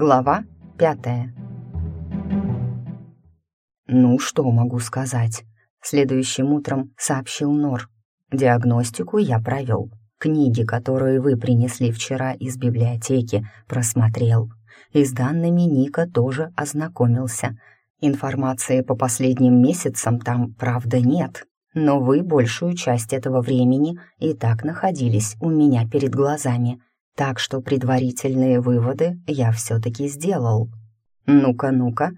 Глава пятая. «Ну, что могу сказать?» Следующим утром сообщил Нор. «Диагностику я провел. Книги, которые вы принесли вчера из библиотеки, просмотрел. И с данными Ника тоже ознакомился. Информации по последним месяцам там, правда, нет, но вы большую часть этого времени и так находились у меня перед глазами, так что предварительные выводы я все-таки сделал. Ну-ка, ну-ка.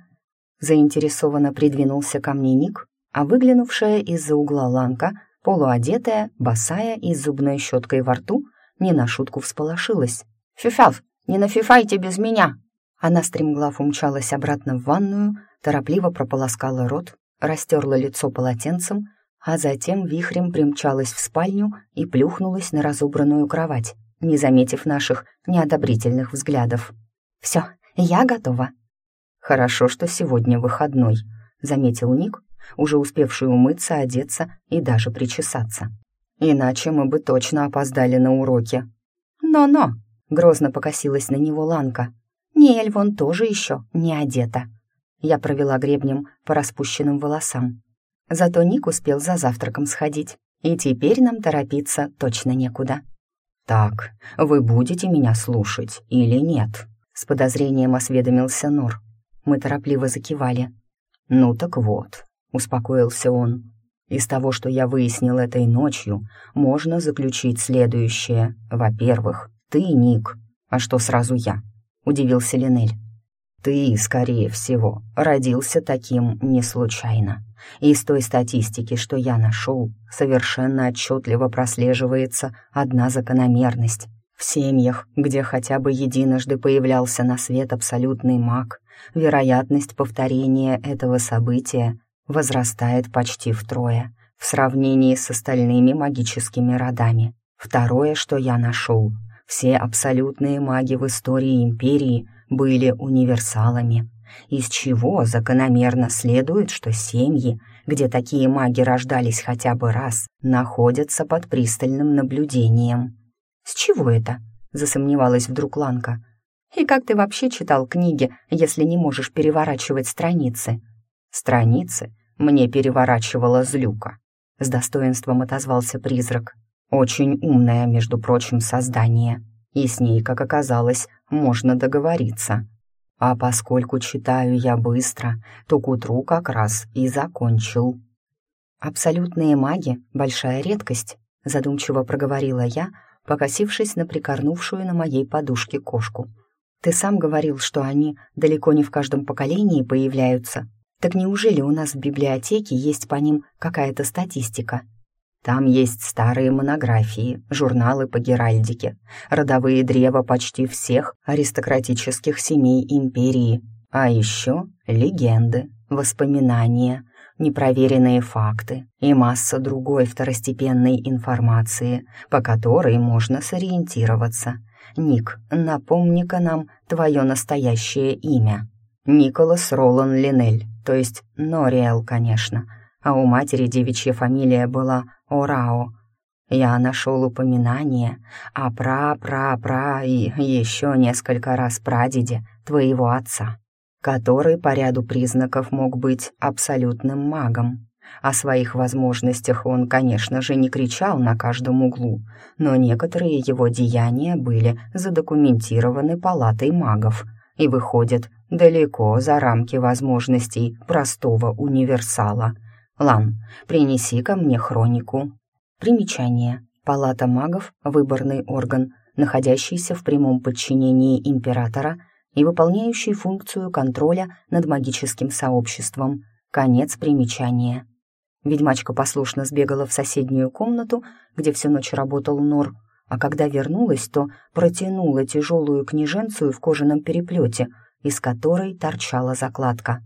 Заинтересованно придвинулся ко мне Ник, а выглянувшая из-за угла Ланка, полуодетая, босая и с зубной щеткой во рту, не на шутку всполошилась. «Фифав, не нафифайте без меня!» Она стремглав умчалась обратно в ванную, торопливо прополоскала рот, растерла лицо полотенцем, а затем вихрем примчалась в спальню и плюхнулась на разобранную кровать, не заметив наших неодобрительных взглядов. «Все, я готова». «Хорошо, что сегодня выходной», — заметил Ник, уже успевший умыться, одеться и даже причесаться. «Иначе мы бы точно опоздали на уроки». «Но-но», — грозно покосилась на него Ланка. «Ниэль вон тоже еще не одета». Я провела гребнем по распущенным волосам. Зато Ник успел за завтраком сходить, и теперь нам торопиться точно некуда. «Так, вы будете меня слушать или нет?» С подозрением осведомился Нор. Мы торопливо закивали. «Ну так вот», — успокоился он. «Из того, что я выяснил этой ночью, можно заключить следующее. Во-первых, ты, Ник. А что сразу я?» — удивился Линель. «Ты, скорее всего, родился таким не случайно. Из той статистики, что я нашел, совершенно отчетливо прослеживается одна закономерность. В семьях, где хотя бы единожды появлялся на свет абсолютный маг, вероятность повторения этого события возрастает почти втрое в сравнении с остальными магическими родами. Второе, что я нашел, все абсолютные маги в истории Империи были универсалами из чего закономерно следует, что семьи, где такие маги рождались хотя бы раз, находятся под пристальным наблюдением. «С чего это?» — засомневалась вдруг Ланка. «И как ты вообще читал книги, если не можешь переворачивать страницы?» «Страницы мне переворачивала злюка», — с достоинством отозвался призрак. «Очень умное, между прочим, создание, и с ней, как оказалось, можно договориться». А поскольку читаю я быстро, то к утру как раз и закончил. «Абсолютные маги — большая редкость», — задумчиво проговорила я, покосившись на прикорнувшую на моей подушке кошку. «Ты сам говорил, что они далеко не в каждом поколении появляются. Так неужели у нас в библиотеке есть по ним какая-то статистика?» Там есть старые монографии, журналы по геральдике, родовые древа почти всех аристократических семей империи, а еще легенды, воспоминания, непроверенные факты и масса другой второстепенной информации, по которой можно сориентироваться. Ник, напомни-ка нам твое настоящее имя. Николас Ролан Линель, то есть Нориэл, конечно, а у матери девичья фамилия была Орао. Я нашел упоминание о пра-пра-пра и еще несколько раз прадеде твоего отца, который по ряду признаков мог быть абсолютным магом. О своих возможностях он, конечно же, не кричал на каждом углу, но некоторые его деяния были задокументированы палатой магов и выходят далеко за рамки возможностей простого универсала — Лан, принеси ко мне хронику. Примечание. Палата магов — выборный орган, находящийся в прямом подчинении императора и выполняющий функцию контроля над магическим сообществом. Конец примечания. Ведьмачка послушно сбегала в соседнюю комнату, где всю ночь работал Нор, а когда вернулась, то протянула тяжелую книженцию в кожаном переплете, из которой торчала закладка.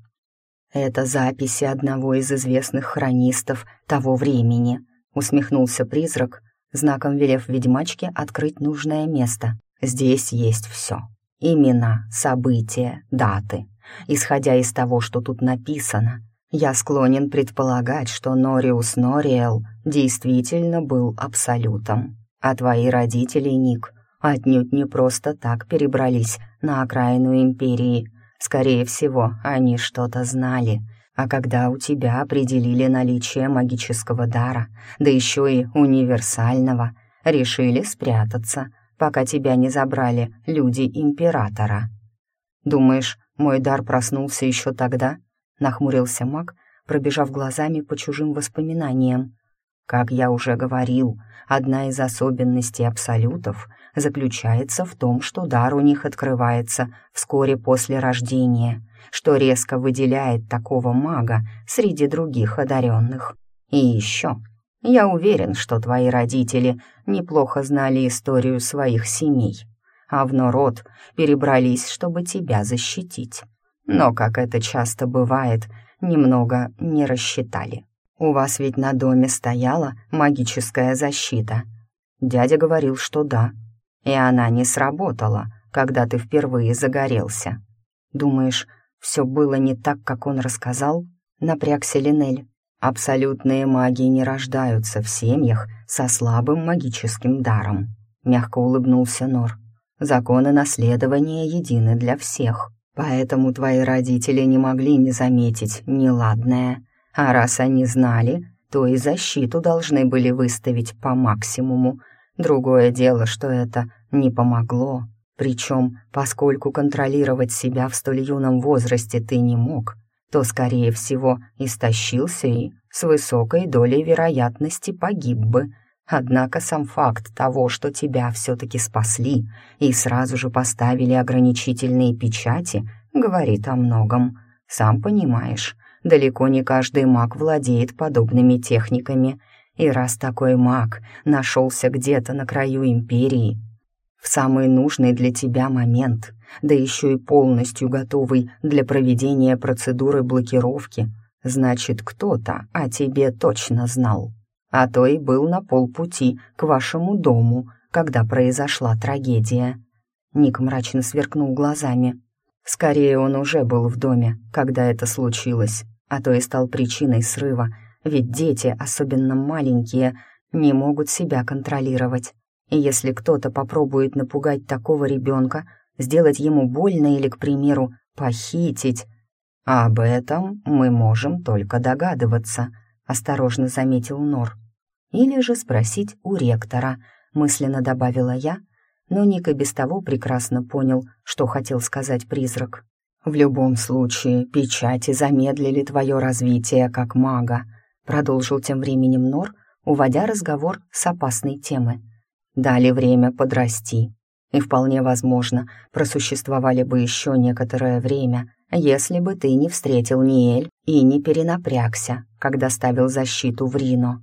«Это записи одного из известных хронистов того времени», — усмехнулся призрак, знаком велев ведьмачке открыть нужное место. «Здесь есть все. Имена, события, даты. Исходя из того, что тут написано, я склонен предполагать, что Нориус Нориэл действительно был абсолютом. А твои родители, Ник, отнюдь не просто так перебрались на окраину империи. Скорее всего, они что-то знали. А когда у тебя определили наличие магического дара, да еще и универсального, решили спрятаться, пока тебя не забрали люди императора. «Думаешь, мой дар проснулся еще тогда?» — нахмурился маг, пробежав глазами по чужим воспоминаниям. Как я уже говорил, одна из особенностей абсолютов заключается в том, что дар у них открывается вскоре после рождения, что резко выделяет такого мага среди других одаренных. И еще, я уверен, что твои родители неплохо знали историю своих семей, а в Нород перебрались, чтобы тебя защитить. Но, как это часто бывает, немного не рассчитали. У вас ведь на доме стояла магическая защита. Дядя говорил, что да. И она не сработала, когда ты впервые загорелся. Думаешь, все было не так, как он рассказал? Напрягся Линель. Абсолютные маги не рождаются в семьях со слабым магическим даром. Мягко улыбнулся Нор. Законы наследования едины для всех, поэтому твои родители не могли не заметить неладное. А раз они знали, то и защиту должны были выставить по максимуму. Другое дело, что это не помогло. Причем, поскольку контролировать себя в столь юном возрасте ты не мог, то, скорее всего, истощился и с высокой долей вероятности погиб бы. Однако сам факт того, что тебя все-таки спасли и сразу же поставили ограничительные печати, говорит о многом. Сам понимаешь, Далеко не каждый маг владеет подобными техниками, и раз такой маг нашелся где-то на краю империи, в самый нужный для тебя момент, да еще и полностью готовый для проведения процедуры блокировки, значит, кто-то о тебе точно знал. А то и был на полпути к вашему дому, когда произошла трагедия. Ник мрачно сверкнул глазами. Скорее, он уже был в доме, когда это случилось а то и стал причиной срыва, ведь дети, особенно маленькие, не могут себя контролировать. И если кто-то попробует напугать такого ребенка, сделать ему больно или, к примеру, похитить, об этом мы можем только догадываться, осторожно заметил Нор. Или же спросить у ректора, мысленно добавила я, но Ник и без того прекрасно понял, что хотел сказать призрак. «В любом случае, печати замедлили твое развитие как мага», продолжил тем временем Нор, уводя разговор с опасной темы. «Дали время подрасти, и вполне возможно, просуществовали бы еще некоторое время, если бы ты не встретил Ниэль и не перенапрягся, когда ставил защиту в Рино.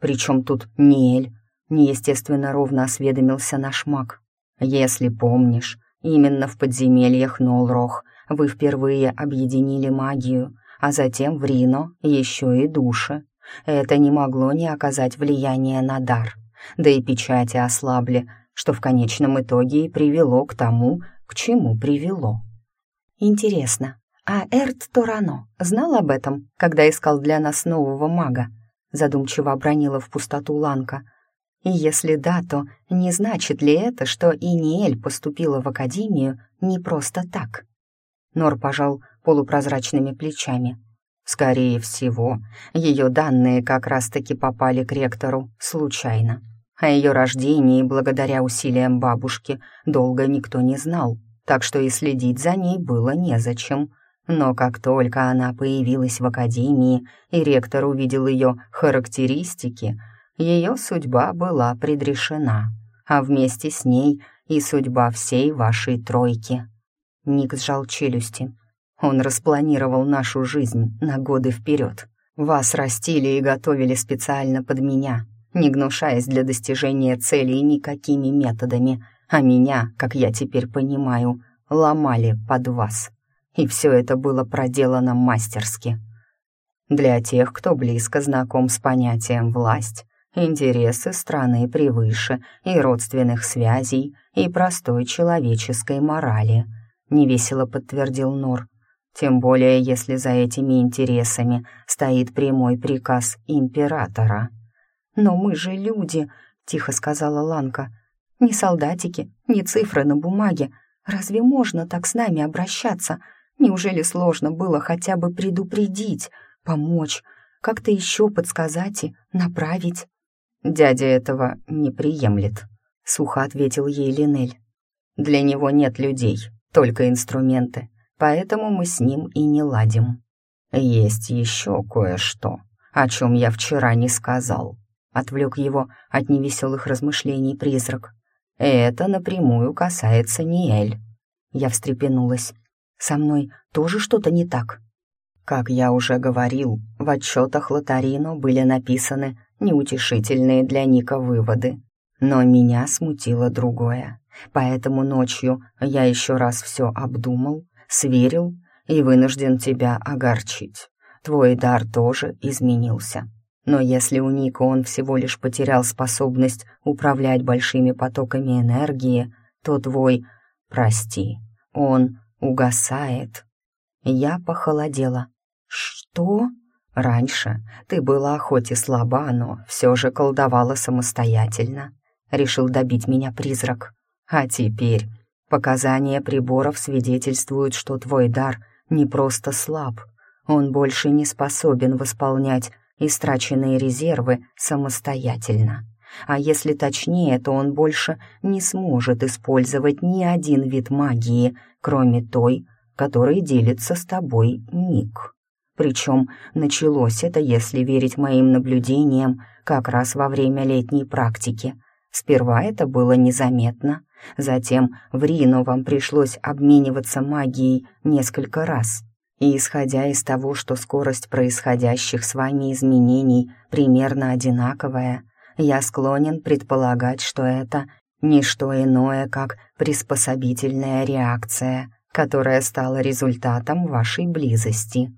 Причем тут Ниэль?» неестественно ровно осведомился наш маг. «Если помнишь, именно в подземельях Нолрох вы впервые объединили магию, а затем в Рино еще и души. Это не могло не оказать влияния на дар, да и печати ослабли, что в конечном итоге и привело к тому, к чему привело. Интересно, а Эрт Торано знал об этом, когда искал для нас нового мага? Задумчиво обронила в пустоту Ланка. И если да, то не значит ли это, что Иниэль поступила в академию не просто так? Нор пожал полупрозрачными плечами. Скорее всего, ее данные как раз-таки попали к ректору случайно. О ее рождении, благодаря усилиям бабушки, долго никто не знал, так что и следить за ней было незачем. Но как только она появилась в академии, и ректор увидел ее характеристики, ее судьба была предрешена, а вместе с ней и судьба всей вашей тройки. Ник сжал челюсти. Он распланировал нашу жизнь на годы вперед. Вас растили и готовили специально под меня, не гнушаясь для достижения целей никакими методами, а меня, как я теперь понимаю, ломали под вас. И все это было проделано мастерски. Для тех, кто близко знаком с понятием «власть», интересы страны превыше и родственных связей, и простой человеческой морали — невесело подтвердил Нор. Тем более, если за этими интересами стоит прямой приказ императора. «Но мы же люди», — тихо сказала Ланка. ни солдатики, ни цифры на бумаге. Разве можно так с нами обращаться? Неужели сложно было хотя бы предупредить, помочь, как-то еще подсказать и направить?» «Дядя этого не приемлет», — сухо ответил ей Линель. «Для него нет людей, только инструменты, поэтому мы с ним и не ладим. Есть еще кое-что, о чем я вчера не сказал», — отвлек его от невеселых размышлений призрак. «Это напрямую касается Ниэль». Я встрепенулась. «Со мной тоже что-то не так?» Как я уже говорил, в отчетах Лотарино были написаны неутешительные для Ника выводы. Но меня смутило другое. Поэтому ночью я еще раз все обдумал, сверил и вынужден тебя огорчить. Твой дар тоже изменился. Но если у Ника он всего лишь потерял способность управлять большими потоками энергии, то твой, прости, он угасает. Я похолодела. Что? Раньше ты была хоть и слаба, но все же колдовала самостоятельно. Решил добить меня призрак. А теперь показания приборов свидетельствуют, что твой дар не просто слаб, он больше не способен восполнять истраченные резервы самостоятельно. А если точнее, то он больше не сможет использовать ни один вид магии, кроме той, которой делится с тобой Ник. Причем началось это, если верить моим наблюдениям, как раз во время летней практики. Сперва это было незаметно, затем в Рино вам пришлось обмениваться магией несколько раз. И исходя из того, что скорость происходящих с вами изменений примерно одинаковая, я склонен предполагать, что это не что иное, как приспособительная реакция, которая стала результатом вашей близости.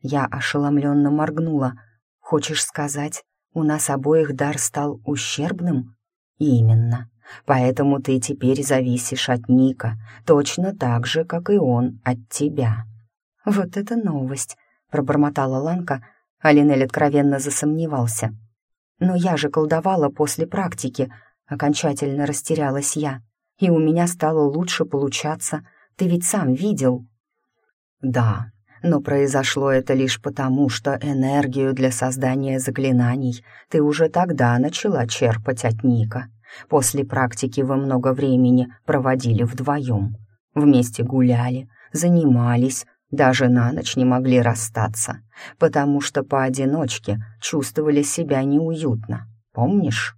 Я ошеломленно моргнула. «Хочешь сказать, у нас обоих дар стал ущербным?» «Именно. Поэтому ты теперь зависишь от Ника, точно так же, как и он от тебя». «Вот это новость!» — пробормотала Ланка, а Линель откровенно засомневался. «Но я же колдовала после практики», — окончательно растерялась я. «И у меня стало лучше получаться. Ты ведь сам видел». «Да, но произошло это лишь потому, что энергию для создания заклинаний ты уже тогда начала черпать от Ника. После практики вы много времени проводили вдвоем. Вместе гуляли, занимались, даже на ночь не могли расстаться, потому что поодиночке чувствовали себя неуютно. Помнишь?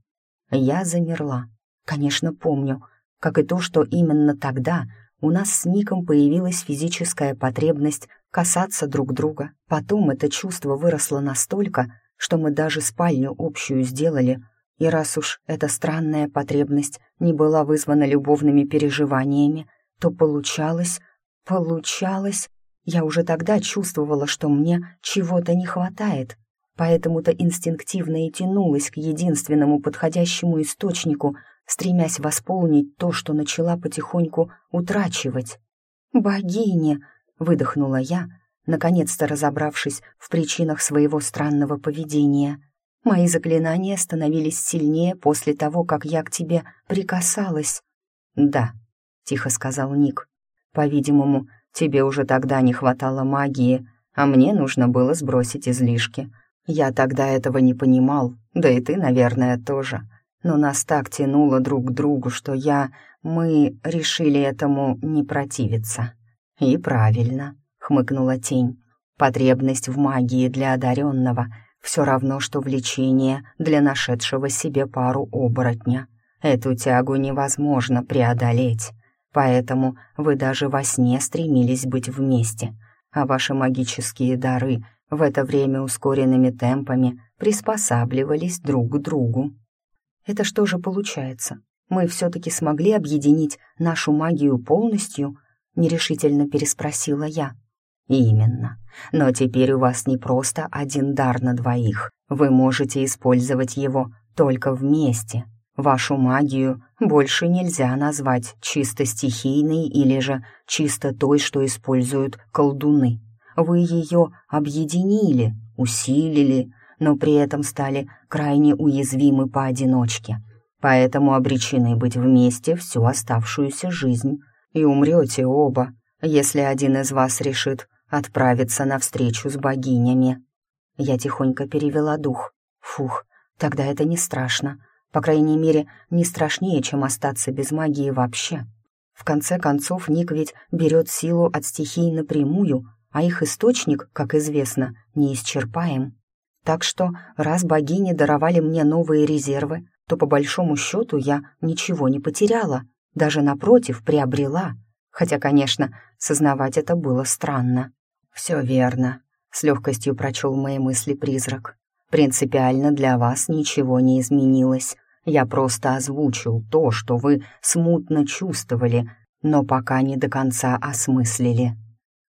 Я замерла. Конечно, помню, как и то, что именно тогда у нас с Ником появилась физическая потребность касаться друг друга. Потом это чувство выросло настолько, что мы даже спальню общую сделали, и раз уж эта странная потребность не была вызвана любовными переживаниями, то получалось, получалось... Я уже тогда чувствовала, что мне чего-то не хватает, поэтому-то инстинктивно и тянулась к единственному подходящему источнику, стремясь восполнить то, что начала потихоньку утрачивать. «Богиня!» выдохнула я, наконец-то разобравшись в причинах своего странного поведения. Мои заклинания становились сильнее после того, как я к тебе прикасалась. «Да», — тихо сказал Ник. «По-видимому, тебе уже тогда не хватало магии, а мне нужно было сбросить излишки. Я тогда этого не понимал, да и ты, наверное, тоже. Но нас так тянуло друг к другу, что я... Мы решили этому не противиться». «И правильно», — хмыкнула тень. «Потребность в магии для одаренного все равно, что влечение для нашедшего себе пару оборотня. Эту тягу невозможно преодолеть, поэтому вы даже во сне стремились быть вместе, а ваши магические дары в это время ускоренными темпами приспосабливались друг к другу. Это что же получается? Мы все-таки смогли объединить нашу магию полностью — нерешительно переспросила я. «Именно. Но теперь у вас не просто один дар на двоих. Вы можете использовать его только вместе. Вашу магию больше нельзя назвать чисто стихийной или же чисто той, что используют колдуны. Вы ее объединили, усилили, но при этом стали крайне уязвимы поодиночке. поэтому обречены быть вместе всю оставшуюся жизнь. И умрете оба, если один из вас решит отправиться на встречу с богинями». Я тихонько перевела дух. Фух, тогда это не страшно. По крайней мере, не страшнее, чем остаться без магии вообще. В конце концов, Ник ведь берет силу от стихий напрямую, а их источник, как известно, неисчерпаем. Так что, раз богини даровали мне новые резервы, то по большому счету я ничего не потеряла, даже напротив приобрела. Хотя, конечно, сознавать это было странно. «Все верно», — с легкостью прочел мои мысли призрак. «Принципиально для вас ничего не изменилось. Я просто озвучил то, что вы смутно чувствовали, но пока не до конца осмыслили.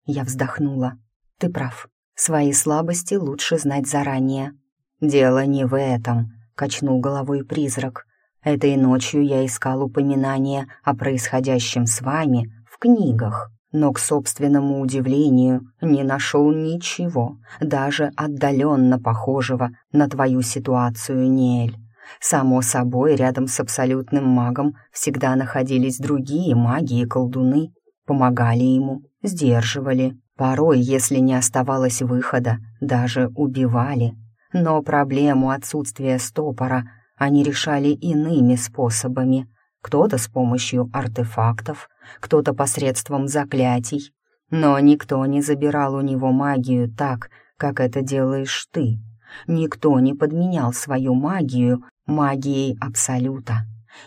Я вздохнула. Ты прав. Свои слабости лучше знать заранее. Дело не в этом, качнул головой призрак. Этой ночью я искал упоминания о происходящем с вами в книгах, но, к собственному удивлению, не нашел ничего, даже отдаленно похожего на твою ситуацию, Ниэль. Само собой, рядом с абсолютным магом всегда находились другие маги и колдуны, помогали ему, сдерживали. Порой, если не оставалось выхода, даже убивали. Но проблему отсутствия стопора они решали иными способами. Кто-то с помощью артефактов, кто-то посредством заклятий. Но никто не забирал у него магию так, как это делаешь ты. Никто не подменял свою магию магией Абсолюта,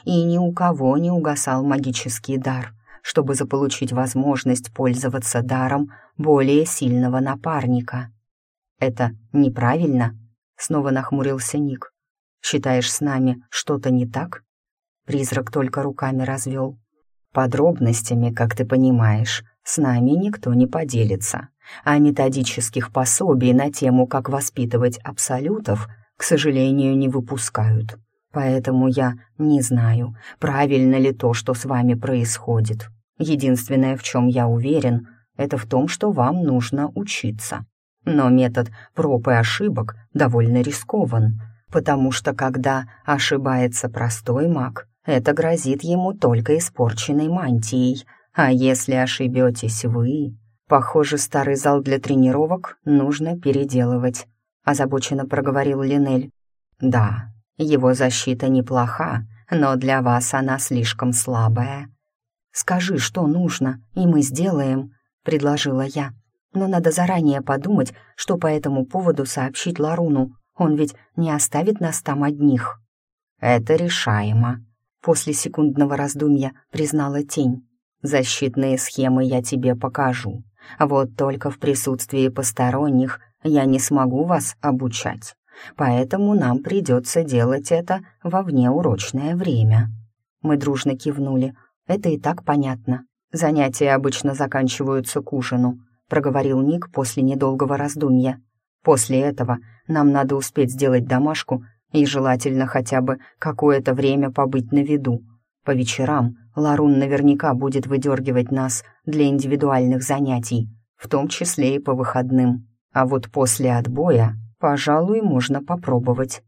и ни у кого не угасал магический дар, чтобы заполучить возможность пользоваться даром более сильного напарника. «Это неправильно?» — снова нахмурился Ник. «Считаешь, с нами что-то не так?» Призрак только руками развел. «Подробностями, как ты понимаешь, с нами никто не поделится, а методических пособий на тему, как воспитывать абсолютов, к сожалению, не выпускают. Поэтому я не знаю, правильно ли то, что с вами происходит. Единственное, в чем я уверен, это в том, что вам нужно учиться. Но метод проб и ошибок довольно рискован, потому что когда ошибается простой маг, это грозит ему только испорченной мантией, а если ошибетесь вы... Похоже, старый зал для тренировок нужно переделывать озабоченно проговорил Линель. «Да, его защита неплоха, но для вас она слишком слабая». «Скажи, что нужно, и мы сделаем», — предложила я. «Но надо заранее подумать, что по этому поводу сообщить Ларуну. Он ведь не оставит нас там одних». «Это решаемо», — после секундного раздумья признала тень. «Защитные схемы я тебе покажу. Вот только в присутствии посторонних я не смогу вас обучать, поэтому нам придется делать это во внеурочное время». Мы дружно кивнули. «Это и так понятно. Занятия обычно заканчиваются к ужину», — проговорил Ник после недолгого раздумья. «После этого нам надо успеть сделать домашку и желательно хотя бы какое-то время побыть на виду. По вечерам Ларун наверняка будет выдергивать нас для индивидуальных занятий, в том числе и по выходным. А вот после отбоя, пожалуй, можно попробовать.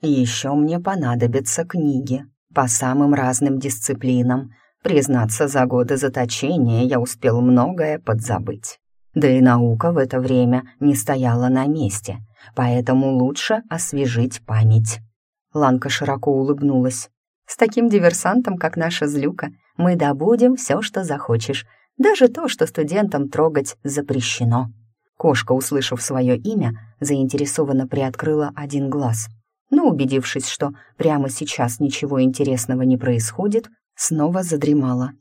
Еще мне понадобятся книги по самым разным дисциплинам. Признаться, за годы заточения я успел многое подзабыть. Да и наука в это время не стояла на месте, поэтому лучше освежить память. Ланка широко улыбнулась. «С таким диверсантом, как наша злюка, мы добудем все, что захочешь, даже то, что студентам трогать запрещено». Кошка, услышав свое имя, заинтересованно приоткрыла один глаз. Но, убедившись, что прямо сейчас ничего интересного не происходит, снова задремала.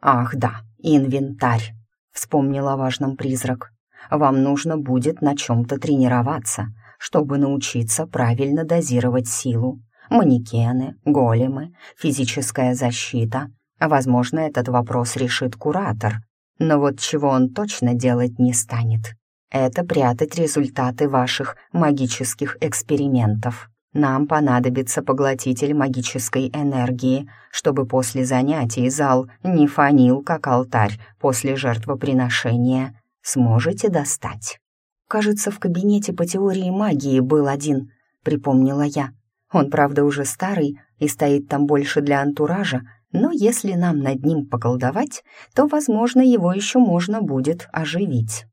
«Ах да, инвентарь!» — вспомнила о важном призрак. «Вам нужно будет на чем-то тренироваться, чтобы научиться правильно дозировать силу. Манекены, големы, физическая защита. Возможно, этот вопрос решит куратор, но вот чего он точно делать не станет, это прятать результаты ваших магических экспериментов. Нам понадобится поглотитель магической энергии, чтобы после занятий зал не фанил, как алтарь после жертвоприношения. Сможете достать? Кажется, в кабинете по теории магии был один, припомнила я. Он, правда, уже старый и стоит там больше для антуража, но если нам над ним поколдовать, то, возможно, его еще можно будет оживить».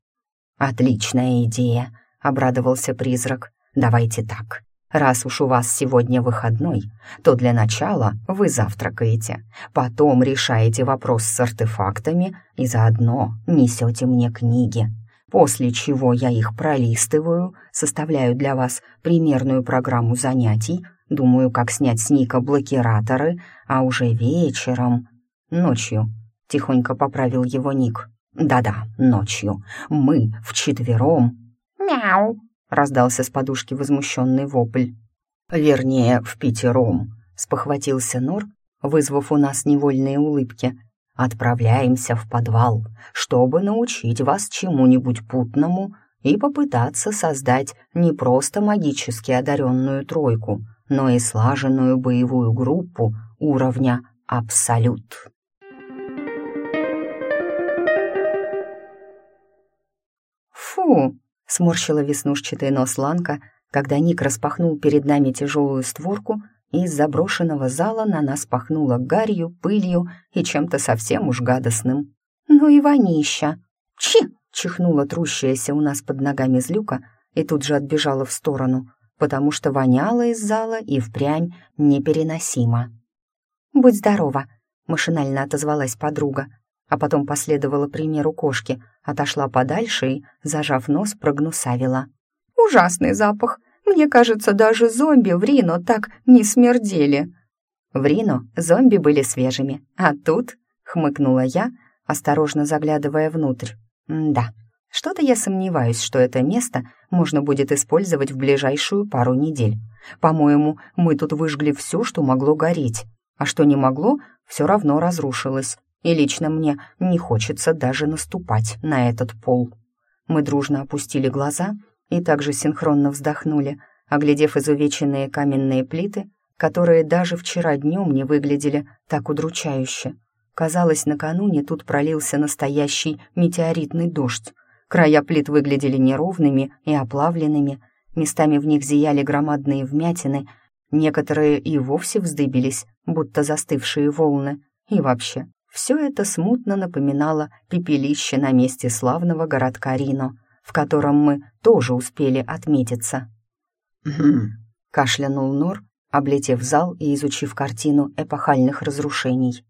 «Отличная идея», — обрадовался призрак. «Давайте так. Раз уж у вас сегодня выходной, то для начала вы завтракаете, потом решаете вопрос с артефактами и заодно несете мне книги, после чего я их пролистываю, составляю для вас примерную программу занятий, думаю, как снять с Ника блокираторы, а уже вечером... Ночью, тихонько поправил его Ник. Да-да, ночью. Мы вчетвером... «Мяу!» Раздался с подушки возмущенный вопль. «Вернее, в пятером», — спохватился Нор, вызвав у нас невольные улыбки. «Отправляемся в подвал, чтобы научить вас чему-нибудь путному и попытаться создать не просто магически одаренную тройку, но и слаженную боевую группу уровня «Абсолют». «Фу!» Сморщила веснушчатый нос Ланка, когда Ник распахнул перед нами тяжелую створку, и из заброшенного зала на нас пахнуло гарью, пылью и чем-то совсем уж гадостным. «Ну и вонища!» «Чи!» — чихнула трущаяся у нас под ногами злюка и тут же отбежала в сторону, потому что воняло из зала и впрямь непереносимо. «Будь здорова!» — машинально отозвалась подруга, а потом последовала примеру кошки, отошла подальше и, зажав нос, прогнусавила. «Ужасный запах! Мне кажется, даже зомби в Рино так не смердели!» В Рино зомби были свежими, а тут, хмыкнула я, осторожно заглядывая внутрь. Да, что-то я сомневаюсь, что это место можно будет использовать в ближайшую пару недель. По-моему, мы тут выжгли все, что могло гореть, а что не могло, все равно разрушилось и лично мне не хочется даже наступать на этот пол. Мы дружно опустили глаза и также синхронно вздохнули, оглядев изувеченные каменные плиты, которые даже вчера днем не выглядели так удручающе. Казалось, накануне тут пролился настоящий метеоритный дождь. Края плит выглядели неровными и оплавленными, местами в них зияли громадные вмятины, некоторые и вовсе вздыбились, будто застывшие волны. И вообще, все это смутно напоминало пепелище на месте славного городка Рино, в котором мы тоже успели отметиться. «Хм», — кашлянул Нор, облетев зал и изучив картину эпохальных разрушений.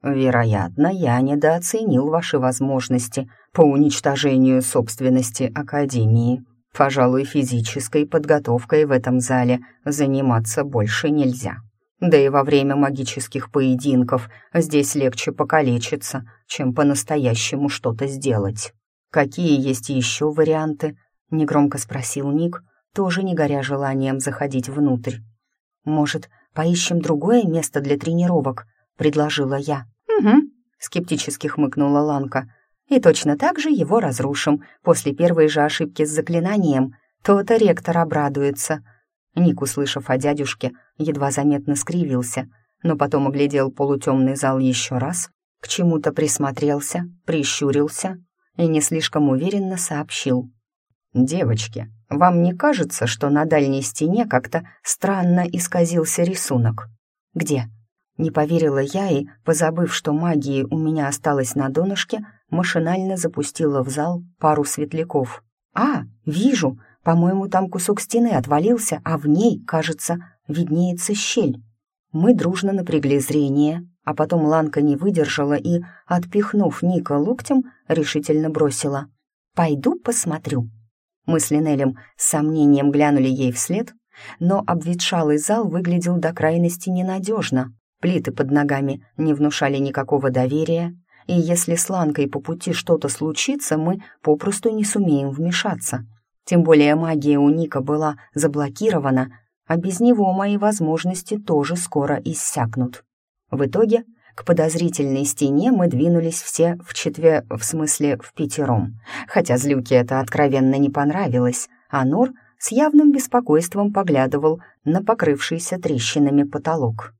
«Вероятно, я недооценил ваши возможности по уничтожению собственности Академии. Пожалуй, физической подготовкой в этом зале заниматься больше нельзя». Да и во время магических поединков здесь легче покалечиться, чем по-настоящему что-то сделать. Какие есть еще варианты? Негромко спросил Ник, тоже не горя желанием заходить внутрь. Может, поищем другое место для тренировок? Предложила я. Угу, скептически хмыкнула Ланка. И точно так же его разрушим после первой же ошибки с заклинанием. То-то ректор обрадуется. Ник, услышав о дядюшке, едва заметно скривился, но потом оглядел полутемный зал еще раз, к чему-то присмотрелся, прищурился и не слишком уверенно сообщил. «Девочки, вам не кажется, что на дальней стене как-то странно исказился рисунок?» «Где?» Не поверила я и, позабыв, что магии у меня осталось на донышке, машинально запустила в зал пару светляков. «А, вижу! По-моему, там кусок стены отвалился, а в ней, кажется, виднеется щель. Мы дружно напрягли зрение, а потом Ланка не выдержала и, отпихнув Ника локтем, решительно бросила. «Пойду посмотрю». Мы с Линелем с сомнением глянули ей вслед, но обветшалый зал выглядел до крайности ненадежно. Плиты под ногами не внушали никакого доверия, и если с Ланкой по пути что-то случится, мы попросту не сумеем вмешаться. Тем более магия у Ника была заблокирована, а без него мои возможности тоже скоро иссякнут. В итоге к подозрительной стене мы двинулись все в четве, в смысле в пятером, хотя Злюке это откровенно не понравилось, а Нор с явным беспокойством поглядывал на покрывшийся трещинами потолок.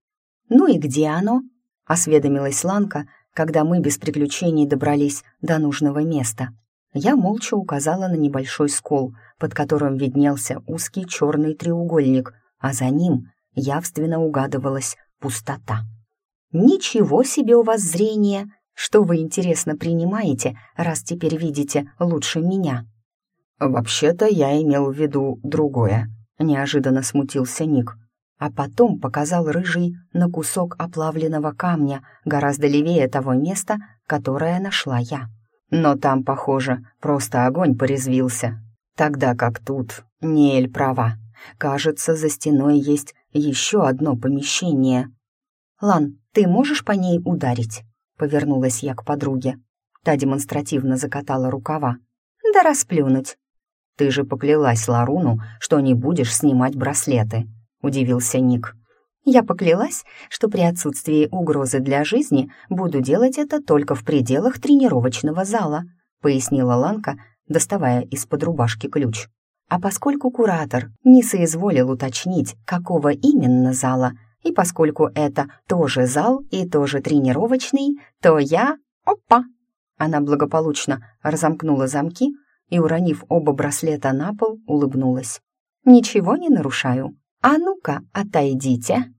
«Ну и где оно?» — осведомилась Ланка, когда мы без приключений добрались до нужного места — я молча указала на небольшой скол, под которым виднелся узкий черный треугольник, а за ним явственно угадывалась пустота. «Ничего себе у вас зрение! Что вы, интересно, принимаете, раз теперь видите лучше меня?» «Вообще-то я имел в виду другое», — неожиданно смутился Ник. А потом показал рыжий на кусок оплавленного камня, гораздо левее того места, которое нашла я. Но там, похоже, просто огонь порезвился. Тогда как тут, Неэль права. Кажется, за стеной есть еще одно помещение. «Лан, ты можешь по ней ударить?» — повернулась я к подруге. Та демонстративно закатала рукава. «Да расплюнуть!» «Ты же поклялась Ларуну, что не будешь снимать браслеты», — удивился Ник. «Я поклялась, что при отсутствии угрозы для жизни буду делать это только в пределах тренировочного зала», — пояснила Ланка, доставая из-под рубашки ключ. А поскольку куратор не соизволил уточнить, какого именно зала, и поскольку это тоже зал и тоже тренировочный, то я... Опа! Она благополучно разомкнула замки и, уронив оба браслета на пол, улыбнулась. «Ничего не нарушаю. А ну-ка, отойдите!»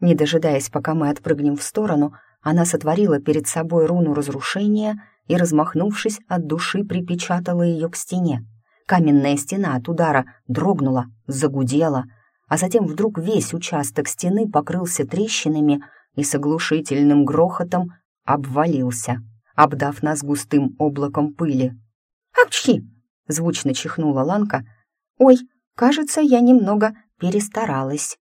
Не дожидаясь, пока мы отпрыгнем в сторону, она сотворила перед собой руну разрушения и, размахнувшись от души, припечатала ее к стене. Каменная стена от удара дрогнула, загудела, а затем вдруг весь участок стены покрылся трещинами и с оглушительным грохотом обвалился, обдав нас густым облаком пыли. «Апчхи!» — звучно чихнула Ланка. «Ой, кажется, я немного перестаралась».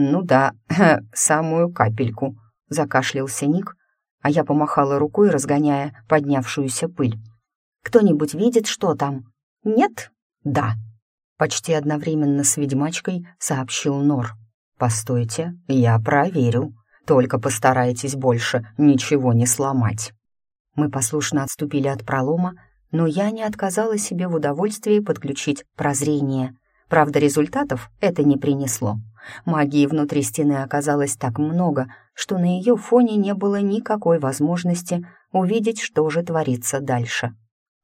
«Ну да, самую капельку», — закашлялся Ник, а я помахала рукой, разгоняя поднявшуюся пыль. «Кто-нибудь видит, что там?» «Нет?» «Да», — почти одновременно с ведьмачкой сообщил Нор. «Постойте, я проверю. Только постарайтесь больше ничего не сломать». Мы послушно отступили от пролома, но я не отказала себе в удовольствии подключить прозрение. Правда, результатов это не принесло. Магии внутри стены оказалось так много, что на ее фоне не было никакой возможности увидеть, что же творится дальше.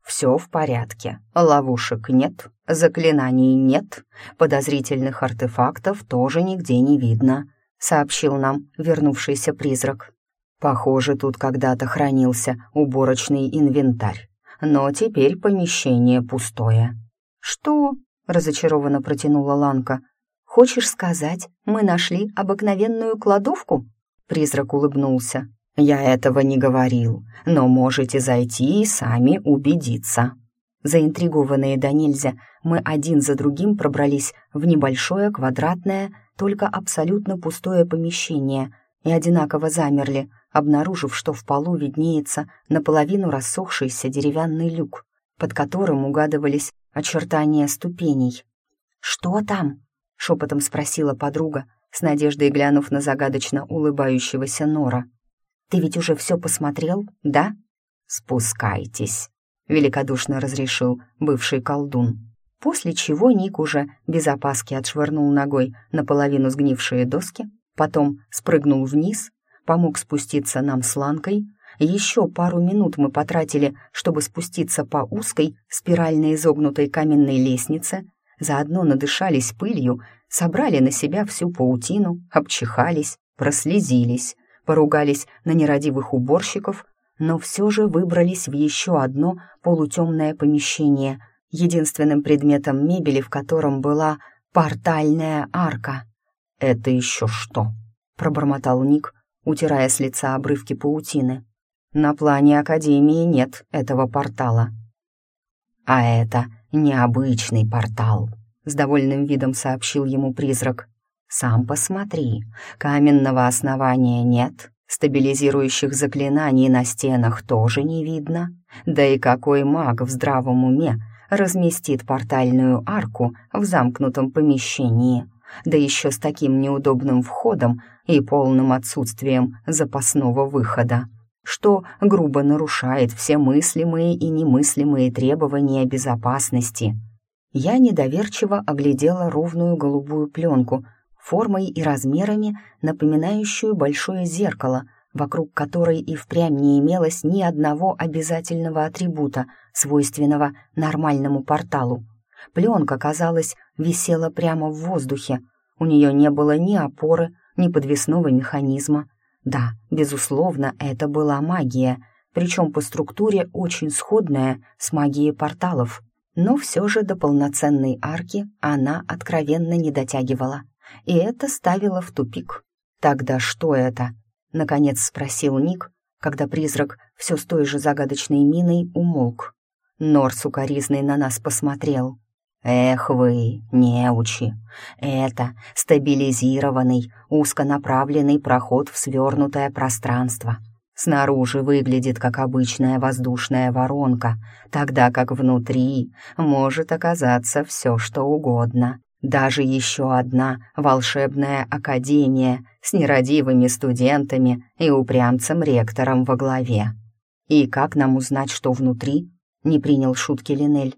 «Все в порядке. Ловушек нет, заклинаний нет, подозрительных артефактов тоже нигде не видно», — сообщил нам вернувшийся призрак. «Похоже, тут когда-то хранился уборочный инвентарь но теперь помещение пустое». «Что?» — разочарованно протянула Ланка. «Хочешь сказать, мы нашли обыкновенную кладовку?» Призрак улыбнулся. «Я этого не говорил, но можете зайти и сами убедиться». Заинтригованные до нельзя, мы один за другим пробрались в небольшое квадратное, только абсолютно пустое помещение и одинаково замерли — обнаружив, что в полу виднеется наполовину рассохшийся деревянный люк, под которым угадывались очертания ступеней. «Что там?» — шепотом спросила подруга, с надеждой глянув на загадочно улыбающегося Нора. «Ты ведь уже все посмотрел, да?» «Спускайтесь», — великодушно разрешил бывший колдун. После чего Ник уже без опаски отшвырнул ногой наполовину сгнившие доски, потом спрыгнул вниз помог спуститься нам с Ланкой. Еще пару минут мы потратили, чтобы спуститься по узкой, спирально изогнутой каменной лестнице, заодно надышались пылью, собрали на себя всю паутину, обчихались, прослезились, поругались на нерадивых уборщиков, но все же выбрались в еще одно полутемное помещение, единственным предметом мебели в котором была портальная арка. «Это еще что?» — пробормотал Ник, утирая с лица обрывки паутины. «На плане Академии нет этого портала». «А это необычный портал», — с довольным видом сообщил ему призрак. «Сам посмотри, каменного основания нет, стабилизирующих заклинаний на стенах тоже не видно. Да и какой маг в здравом уме разместит портальную арку в замкнутом помещении?» да еще с таким неудобным входом и полным отсутствием запасного выхода, что грубо нарушает все мыслимые и немыслимые требования безопасности. Я недоверчиво оглядела ровную голубую пленку, формой и размерами напоминающую большое зеркало, вокруг которой и впрямь не имелось ни одного обязательного атрибута, свойственного нормальному порталу. Пленка, казалось, висела прямо в воздухе, У нее не было ни опоры, ни подвесного механизма. Да, безусловно, это была магия, причем по структуре очень сходная с магией порталов. Но все же до полноценной арки она откровенно не дотягивала. И это ставило в тупик. «Тогда что это?» — наконец спросил Ник, когда призрак все с той же загадочной миной умолк. Нор сукоризный на нас посмотрел. «Эх вы, неучи! Это стабилизированный, узконаправленный проход в свернутое пространство. Снаружи выглядит как обычная воздушная воронка, тогда как внутри может оказаться все, что угодно. Даже еще одна волшебная академия с нерадивыми студентами и упрямцем-ректором во главе. И как нам узнать, что внутри?» — не принял шутки Линель.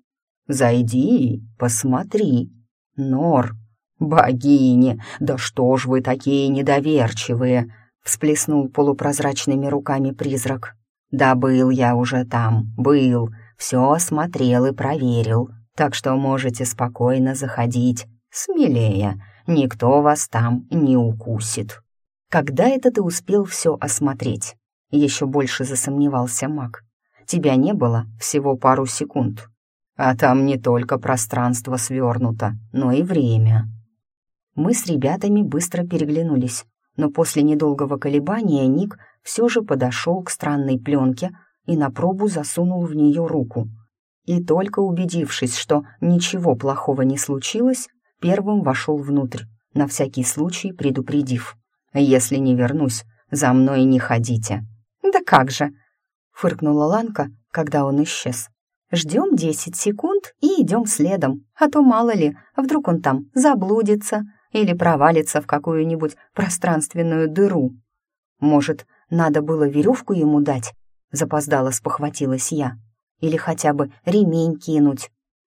Зайди, посмотри. Нор, богини, да что ж вы такие недоверчивые!» всплеснул полупрозрачными руками призрак. «Да был я уже там, был, все осмотрел и проверил, так что можете спокойно заходить, смелее, никто вас там не укусит». «Когда это ты успел все осмотреть?» Еще больше засомневался маг. «Тебя не было всего пару секунд». А там не только пространство свернуто, но и время. Мы с ребятами быстро переглянулись, но после недолгого колебания Ник все же подошел к странной пленке и на пробу засунул в нее руку. И только убедившись, что ничего плохого не случилось, первым вошел внутрь, на всякий случай предупредив. «Если не вернусь, за мной не ходите». «Да как же!» — фыркнула Ланка, когда он исчез. Ждем десять секунд и идем следом, а то мало ли, вдруг он там заблудится или провалится в какую-нибудь пространственную дыру. Может, надо было веревку ему дать? Запоздало спохватилась я. Или хотя бы ремень кинуть.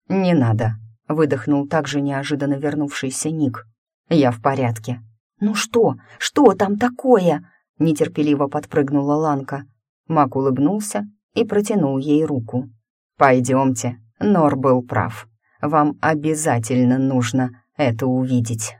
Не надо, выдохнул также неожиданно вернувшийся Ник. Я в порядке. Ну что, что там такое? Нетерпеливо подпрыгнула Ланка. Мак улыбнулся и протянул ей руку. «Пойдемте, Нор был прав. Вам обязательно нужно это увидеть».